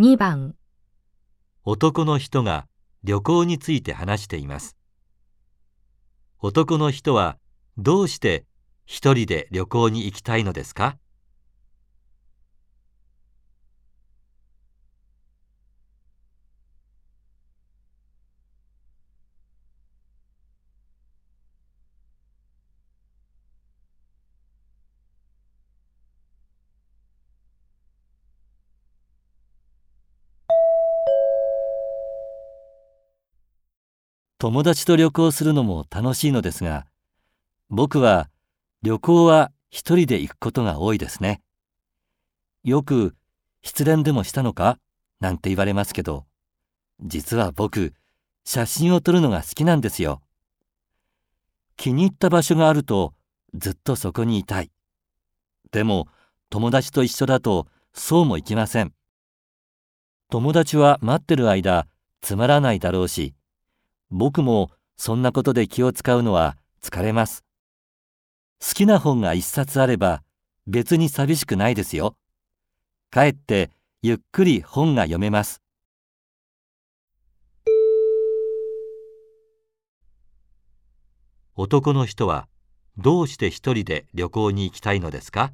2番男の人が旅行について話しています。男の人はどうして一人で旅行に行きたいのですか？友達と旅行するのも楽しいのですが、僕は旅行は一人で行くことが多いですね。よく失恋でもしたのか？なんて言われますけど、実は僕、写真を撮るのが好きなんですよ。気に入った場所があるとずっとそこにいたい。でも友達と一緒だとそうもいきません。友達は待ってる間つまらないだろうし、僕もそんなことで気を使うのは疲れます。好きな本が一冊あれば別に寂しくないですよ。かえってゆっくり本が読めます。男の人はどうして一人で旅行に行きたいのですか？